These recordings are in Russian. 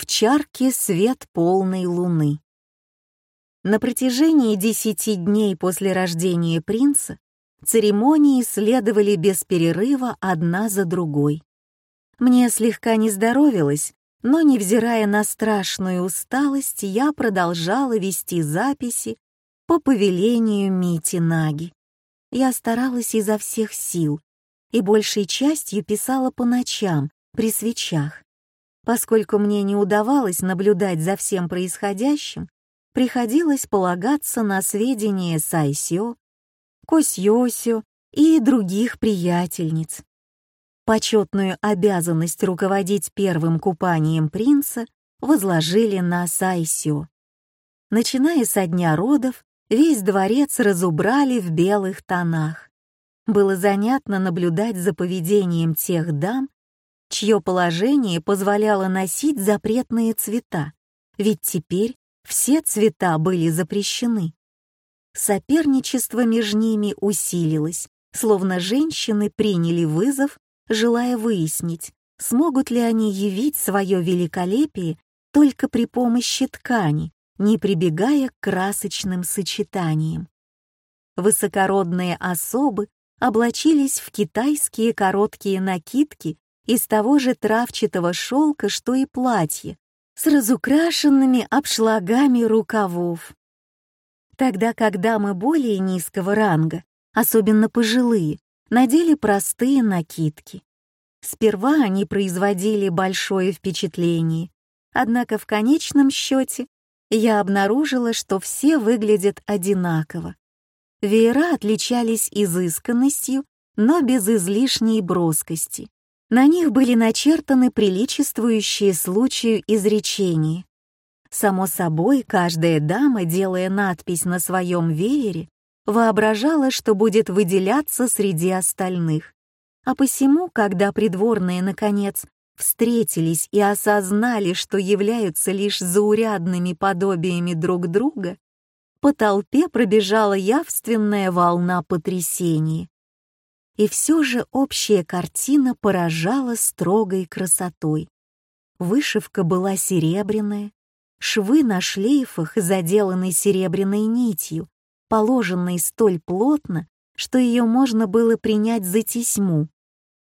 в чарке свет полной луны. На протяжении десяти дней после рождения принца церемонии следовали без перерыва одна за другой. Мне слегка не здоровилось, но, невзирая на страшную усталость, я продолжала вести записи по повелению Мити Наги. Я старалась изо всех сил и большей частью писала по ночам, при свечах. Поскольку мне не удавалось наблюдать за всем происходящим, приходилось полагаться на сведения Сайсё, Косьёсю и других приятельниц. Почетную обязанность руководить первым купанием принца возложили на Сайсё. Начиная со дня родов, весь дворец разубрали в белых тонах. Было занятно наблюдать за поведением тех дам, чье положение позволяло носить запретные цвета, ведь теперь все цвета были запрещены. Соперничество между ними усилилось, словно женщины приняли вызов, желая выяснить, смогут ли они явить свое великолепие только при помощи ткани, не прибегая к красочным сочетаниям. Высокородные особы облачились в китайские короткие накидки из того же травчатого шелка, что и платье, с разукрашенными обшлагами рукавов. Тогда как дамы более низкого ранга, особенно пожилые, надели простые накидки. Сперва они производили большое впечатление, однако в конечном счете я обнаружила, что все выглядят одинаково. Веера отличались изысканностью, но без излишней броскости. На них были начертаны приличествующие случаю изречения. Само собой, каждая дама, делая надпись на своем веере, воображала, что будет выделяться среди остальных. А посему, когда придворные, наконец, встретились и осознали, что являются лишь заурядными подобиями друг друга, по толпе пробежала явственная волна потрясения. И все же общая картина поражала строгой красотой. Вышивка была серебряная, швы на шлейфах заделаны серебряной нитью, положенной столь плотно, что ее можно было принять за тесьму.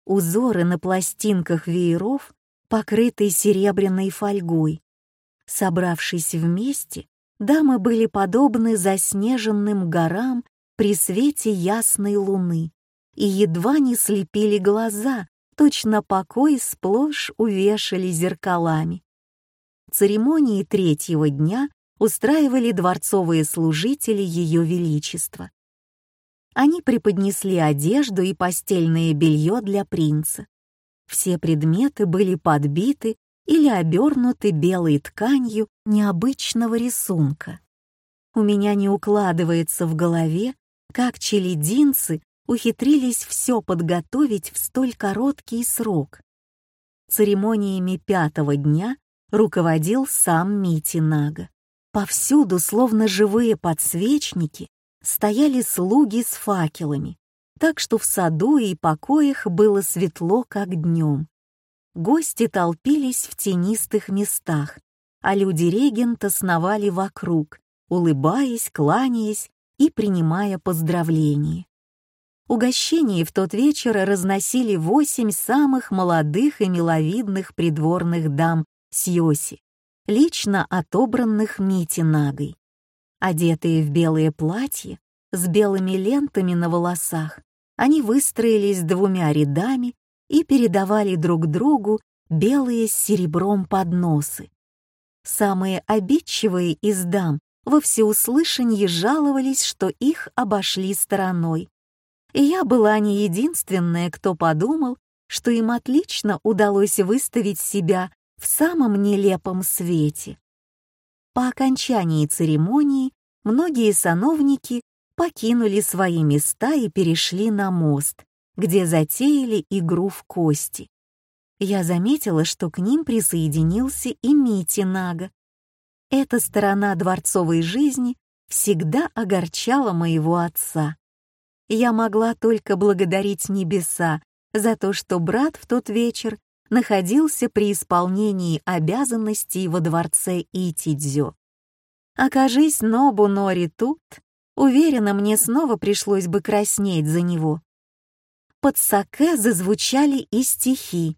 Узоры на пластинках вееров покрыты серебряной фольгой. Собравшись вместе, дамы были подобны заснеженным горам при свете ясной луны и едва не слепили глаза, точно покой сплошь увешали зеркалами. Церемонии третьего дня устраивали дворцовые служители Ее Величества. Они преподнесли одежду и постельное белье для принца. Все предметы были подбиты или обернуты белой тканью необычного рисунка. У меня не укладывается в голове, как челединцы ухитрились все подготовить в столь короткий срок. Церемониями пятого дня руководил сам Мити Нага. Повсюду, словно живые подсвечники, стояли слуги с факелами, так что в саду и покоях было светло, как днем. Гости толпились в тенистых местах, а люди регента сновали вокруг, улыбаясь, кланяясь и принимая поздравления. Угощение в тот вечер разносили восемь самых молодых и миловидных придворных дам Сьоси, лично отобранных Мити Нагой. Одетые в белые платья, с белыми лентами на волосах, они выстроились двумя рядами и передавали друг другу белые с серебром подносы. Самые обидчивые из дам во всеуслышанье жаловались, что их обошли стороной, и я была не единственная, кто подумал, что им отлично удалось выставить себя в самом нелепом свете. По окончании церемонии многие сановники покинули свои места и перешли на мост, где затеяли игру в кости. Я заметила, что к ним присоединился и Мити Нага. Эта сторона дворцовой жизни всегда огорчала моего отца я могла только благодарить небеса за то, что брат в тот вечер находился при исполнении обязанностей во дворце Итидзё. Окажись Нобу Нори тут, уверена, мне снова пришлось бы краснеть за него. Под саке зазвучали и стихи.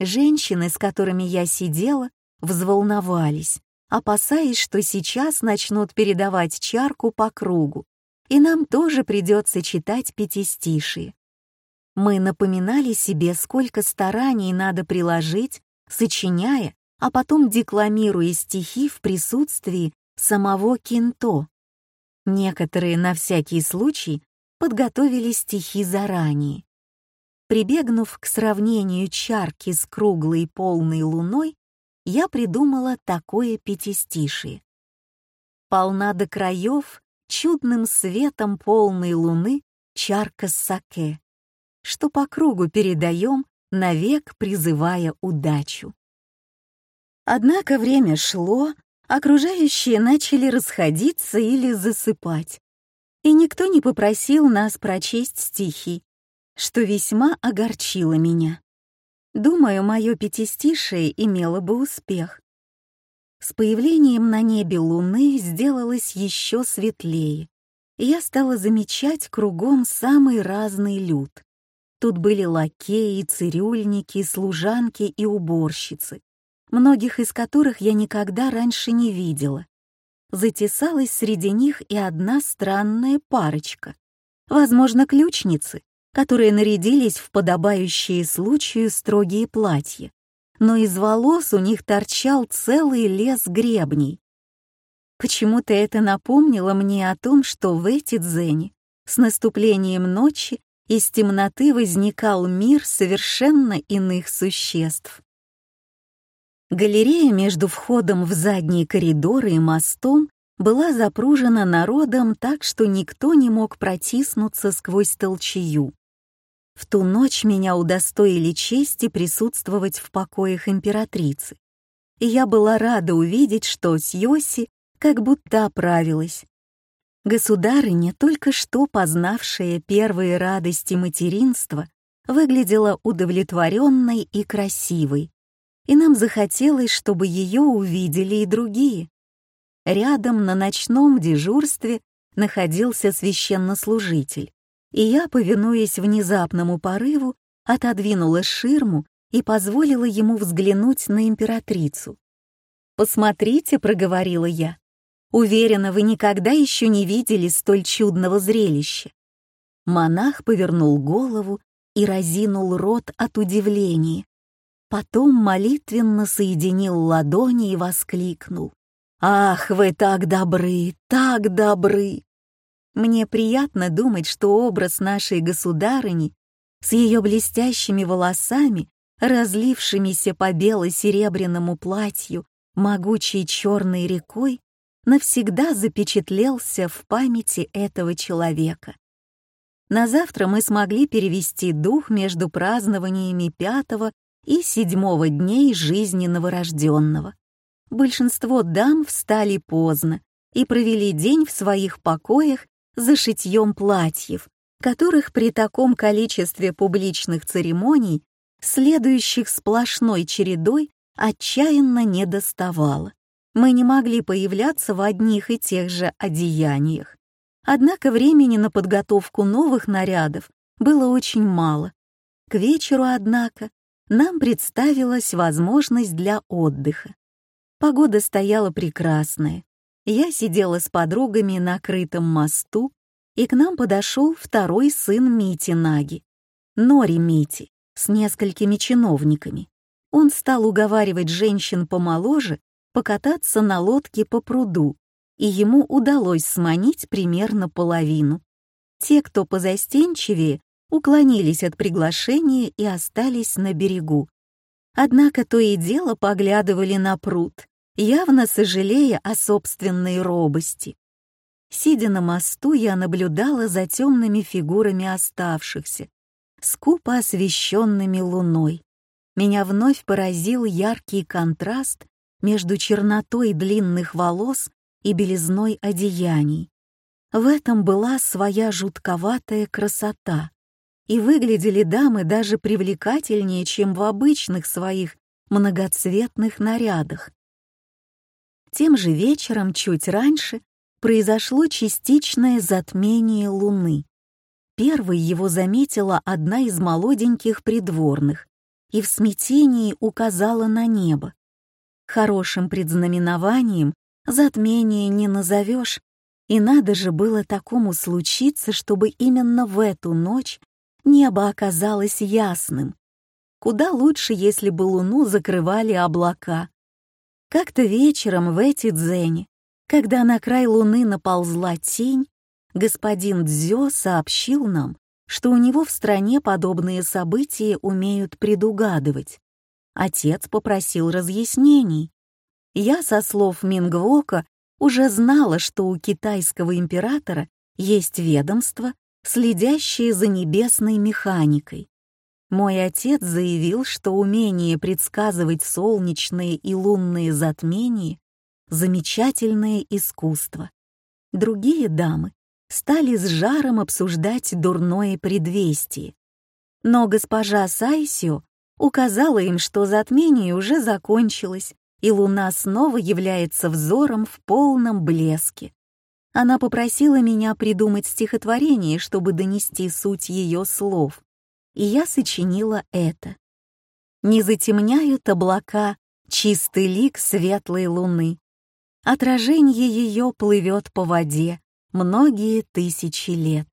Женщины, с которыми я сидела, взволновались, опасаясь, что сейчас начнут передавать чарку по кругу, и нам тоже придется читать пятистишие. Мы напоминали себе, сколько стараний надо приложить, сочиняя, а потом декламируя стихи в присутствии самого Кинто. Некоторые на всякий случай подготовили стихи заранее. Прибегнув к сравнению чарки с круглой полной луной, я придумала такое пятистишие. Полна до краев чудным светом полной луны чарка с саке что по кругу передаем, навек призывая удачу. Однако время шло, окружающие начали расходиться или засыпать, и никто не попросил нас прочесть стихи, что весьма огорчило меня. Думаю, мое пятистишее имело бы успех. С появлением на небе луны сделалось еще светлее, и я стала замечать кругом самый разный люд. Тут были лакеи, цирюльники, служанки и уборщицы, многих из которых я никогда раньше не видела. Затесалась среди них и одна странная парочка, возможно, ключницы, которые нарядились в подобающие случаю строгие платья, но из волос у них торчал целый лес гребней. Почему-то это напомнило мне о том, что в эти дзене с наступлением ночи из темноты возникал мир совершенно иных существ. Галерея между входом в задние коридоры и мостом была запружена народом так, что никто не мог протиснуться сквозь толчею. В ту ночь меня удостоили чести присутствовать в покоях императрицы, и я была рада увидеть, что Сьоси как будто оправилась, Государыня, только что познавшая первые радости материнства, выглядела удовлетворенной и красивой, и нам захотелось, чтобы ее увидели и другие. Рядом на ночном дежурстве находился священнослужитель, и я, повинуясь внезапному порыву, отодвинула ширму и позволила ему взглянуть на императрицу. «Посмотрите», — проговорила я, Уверена, вы никогда еще не видели столь чудного зрелища. Монах повернул голову и разинул рот от удивления. Потом молитвенно соединил ладони и воскликнул. «Ах, вы так добры, так добры!» Мне приятно думать, что образ нашей государыни с ее блестящими волосами, разлившимися по бело-серебряному платью, могучей черной рекой, навсегда запечатлелся в памяти этого человека. На завтра мы смогли перевести дух между празднованиями пятого и седьмого дней жизни новорожденного. Большинство дам встали поздно и провели день в своих покоях за шитьем платьев, которых при таком количестве публичных церемоний, следующих сплошной чередой, отчаянно не доставало мы не могли появляться в одних и тех же одеяниях. Однако времени на подготовку новых нарядов было очень мало. К вечеру, однако, нам представилась возможность для отдыха. Погода стояла прекрасная. Я сидела с подругами на крытом мосту, и к нам подошел второй сын Мити Наги, Нори Мити, с несколькими чиновниками. Он стал уговаривать женщин помоложе покататься на лодке по пруду, и ему удалось сманить примерно половину. Те, кто позастенчивее, уклонились от приглашения и остались на берегу. Однако то и дело поглядывали на пруд, явно сожалея о собственной робости. Сидя на мосту, я наблюдала за темными фигурами оставшихся, скупо освещенными луной. Меня вновь поразил яркий контраст между чернотой длинных волос и белизной одеяний. В этом была своя жутковатая красота. и выглядели дамы даже привлекательнее, чем в обычных своих многоцветных нарядах. Тем же вечером, чуть раньше, произошло частичное затмение Луны. Первой его заметила одна из молоденьких придворных и в смятении указала на небо. Хорошим предзнаменованием затмение не назовешь, и надо же было такому случиться, чтобы именно в эту ночь небо оказалось ясным. Куда лучше, если бы луну закрывали облака. Как-то вечером в эти дзене, когда на край луны наползла тень, господин Дзё сообщил нам, что у него в стране подобные события умеют предугадывать. Отец попросил разъяснений. Я, со слов Мингвока, уже знала, что у китайского императора есть ведомство, следящее за небесной механикой. Мой отец заявил, что умение предсказывать солнечные и лунные затмения — замечательное искусство. Другие дамы стали с жаром обсуждать дурное предвестие. Но госпожа Сайсио указала им, что затмение уже закончилось, и луна снова является взором в полном блеске. Она попросила меня придумать стихотворение, чтобы донести суть ее слов, и я сочинила это. «Не затемняют облака чистый лик светлой луны. Отражение ее плывет по воде многие тысячи лет».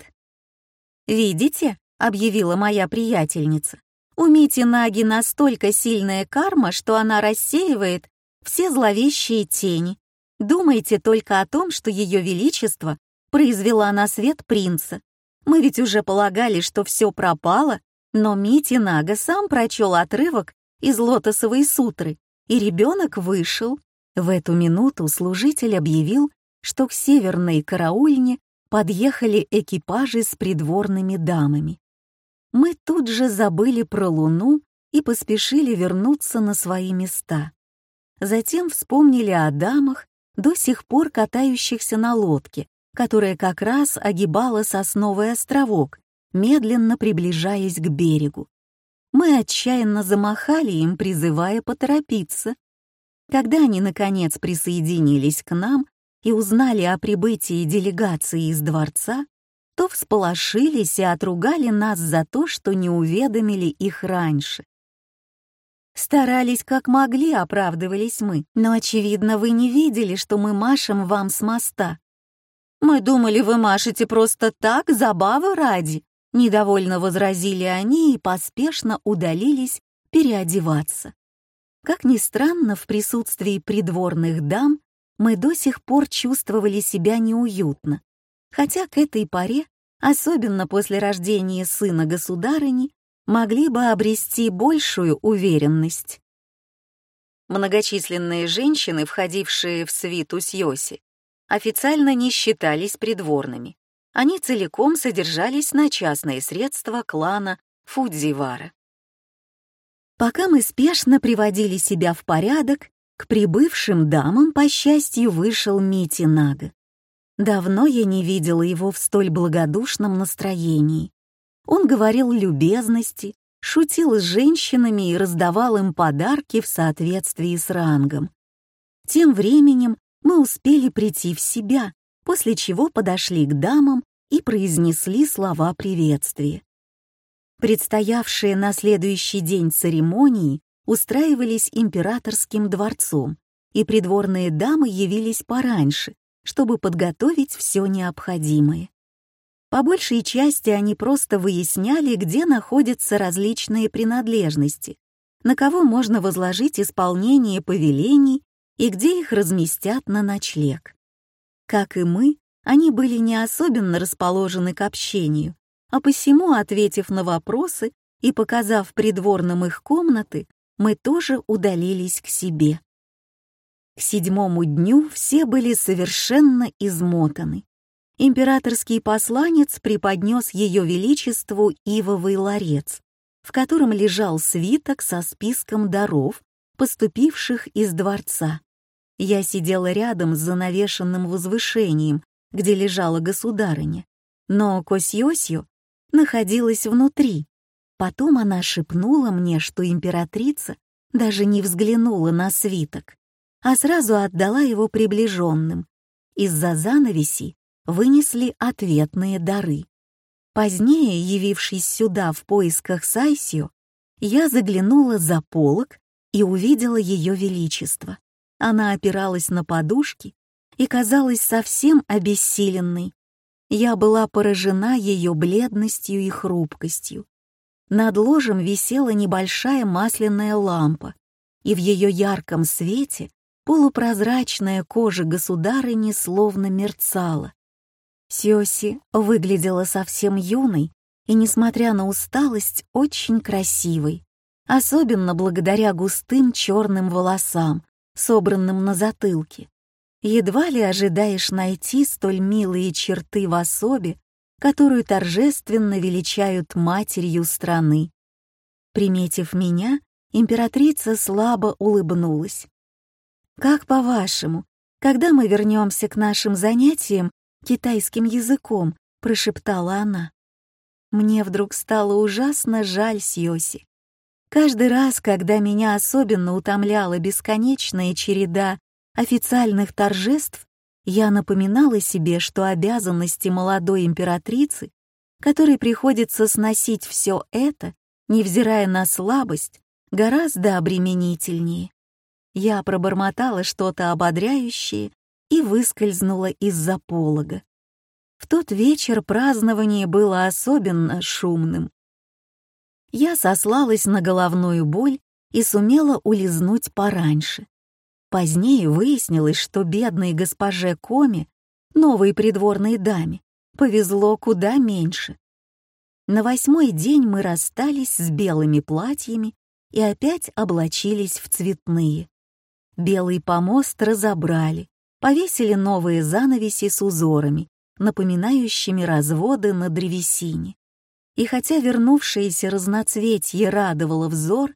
«Видите?» — объявила моя приятельница. «У Мити Наги настолько сильная карма, что она рассеивает все зловещие тени. Думайте только о том, что Ее Величество произвела на свет принца. Мы ведь уже полагали, что все пропало, но Мити Нага сам прочел отрывок из лотосовой сутры, и ребенок вышел. В эту минуту служитель объявил, что к северной караульне подъехали экипажи с придворными дамами. Мы тут же забыли про луну и поспешили вернуться на свои места. Затем вспомнили о дамах, до сих пор катающихся на лодке, которая как раз огибала сосновый островок, медленно приближаясь к берегу. Мы отчаянно замахали им, призывая поторопиться. Когда они, наконец, присоединились к нам и узнали о прибытии делегации из дворца, то всполошились и отругали нас за то, что не уведомили их раньше. Старались как могли, оправдывались мы, но, очевидно, вы не видели, что мы машем вам с моста. Мы думали, вы машете просто так, забавы ради. Недовольно возразили они и поспешно удалились переодеваться. Как ни странно, в присутствии придворных дам мы до сих пор чувствовали себя неуютно, хотя к этой поре, особенно после рождения сына государыни, могли бы обрести большую уверенность. Многочисленные женщины, входившие в свиту Сьоси, официально не считались придворными. Они целиком содержались на частные средства клана Фудзивара. Пока мы спешно приводили себя в порядок, к прибывшим дамам, по счастью, вышел Мити Нага. Давно я не видела его в столь благодушном настроении. Он говорил любезности, шутил с женщинами и раздавал им подарки в соответствии с рангом. Тем временем мы успели прийти в себя, после чего подошли к дамам и произнесли слова приветствия. Предстоявшие на следующий день церемонии устраивались императорским дворцом, и придворные дамы явились пораньше, чтобы подготовить все необходимое. По большей части они просто выясняли, где находятся различные принадлежности, на кого можно возложить исполнение повелений и где их разместят на ночлег. Как и мы, они были не особенно расположены к общению, а посему, ответив на вопросы и показав придворным их комнаты, мы тоже удалились к себе. К седьмому дню все были совершенно измотаны императорский посланец преподнес ее величеству ивовый ларец, в котором лежал свиток со списком даров, поступивших из дворца. Я сидела рядом с занавешенным возвышением, где лежала государыня, но Косьосью находилась внутри. Потом она шепнула мне, что императрица даже не взглянула на свиток, а сразу отдала его приближенным. Из-за занавеси вынесли ответные дары. Позднее, явившись сюда в поисках Сайсио, я заглянула за полок и увидела ее величество. Она опиралась на подушки и казалась совсем обессиленной. Я была поражена ее бледностью и хрупкостью. Над ложем висела небольшая масляная лампа, и в ее ярком свете полупрозрачная кожа государыни словно мерцала. Сёси выглядела совсем юной и, несмотря на усталость, очень красивой, особенно благодаря густым черным волосам, собранным на затылке. Едва ли ожидаешь найти столь милые черты в особе, которую торжественно величают матерью страны. Приметив меня, императрица слабо улыбнулась. «Как по-вашему, когда мы вернемся к нашим занятиям китайским языком?» — прошептала она. Мне вдруг стало ужасно жаль Сьоси. Каждый раз, когда меня особенно утомляла бесконечная череда официальных торжеств, я напоминала себе, что обязанности молодой императрицы, которой приходится сносить все это, невзирая на слабость, гораздо обременительнее. Я пробормотала что-то ободряющее и выскользнула из-за полога. В тот вечер празднование было особенно шумным я сослалась на головную боль и сумела улизнуть пораньше. Позднее выяснилось, что бедной госпоже Коми, новой придворной даме, повезло куда меньше. На восьмой день мы расстались с белыми платьями и опять облачились в цветные. Белый помост разобрали, повесили новые занавеси с узорами, напоминающими разводы на древесине. И хотя вернувшееся разноцветье радовало взор,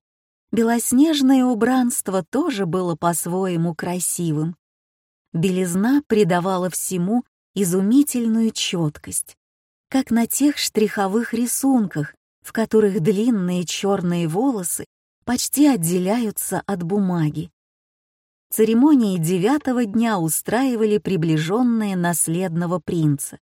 белоснежное убранство тоже было по-своему красивым. Белизна придавала всему изумительную четкость, как на тех штриховых рисунках, в которых длинные черные волосы почти отделяются от бумаги. Церемонии девятого дня устраивали приближенные наследного принца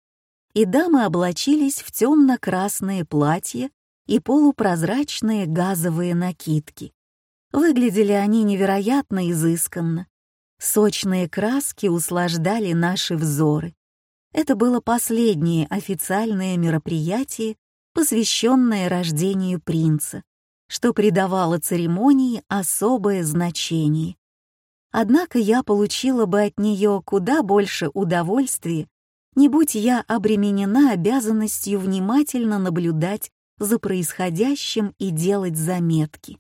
и дамы облачились в темно-красные платья и полупрозрачные газовые накидки. Выглядели они невероятно изысканно. Сочные краски услаждали наши взоры. Это было последнее официальное мероприятие, посвященное рождению принца, что придавало церемонии особое значение. Однако я получила бы от нее куда больше удовольствия, не будь я обременена обязанностью внимательно наблюдать за происходящим и делать заметки.